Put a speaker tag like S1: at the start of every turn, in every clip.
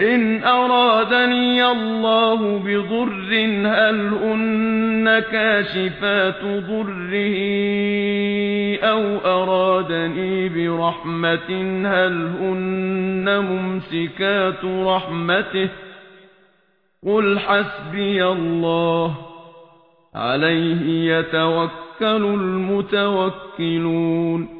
S1: إن أرادني الله بضر هل أن كاشفات ضره؟ أو أرادني برحمة هل أن ممسكات رحمته؟ قل حسبي الله عليه يتوكل المتوكلون.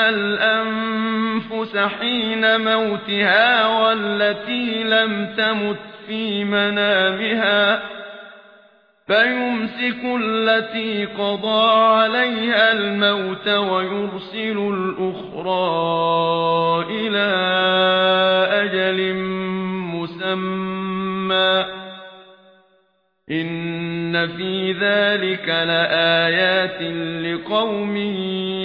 S1: الْأَنفُسُ حِينَ مَوْتِهَا وَالَّتِي لَمْ تَمُتْ فِي مَنَامِهَا فَيُمْسِكُ الَّتِي قَضَى عَلَيْهَا الْمَوْتَ وَيُرْسِلُ الْأُخْرَى إِلَى أَجَلٍ مُّسَمًّى. إِنَّ فِي ذَلِكَ لَآيَاتٍ لِقَوْمٍ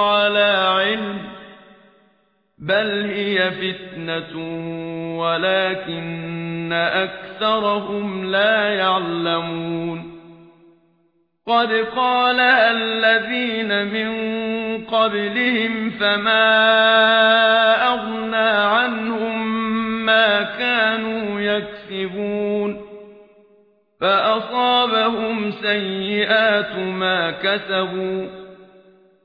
S1: على علم بل هي فتنة ولكن أكثرهم لا يعلمون. قد قال الذين من قبلهم فما أغنى عنهم ما كانوا يكسبون. فأصابهم سيئات ما كسبوا.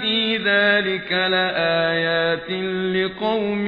S1: فِي ذَلِكَ لَآيَاتٍ لِقَوْمٍ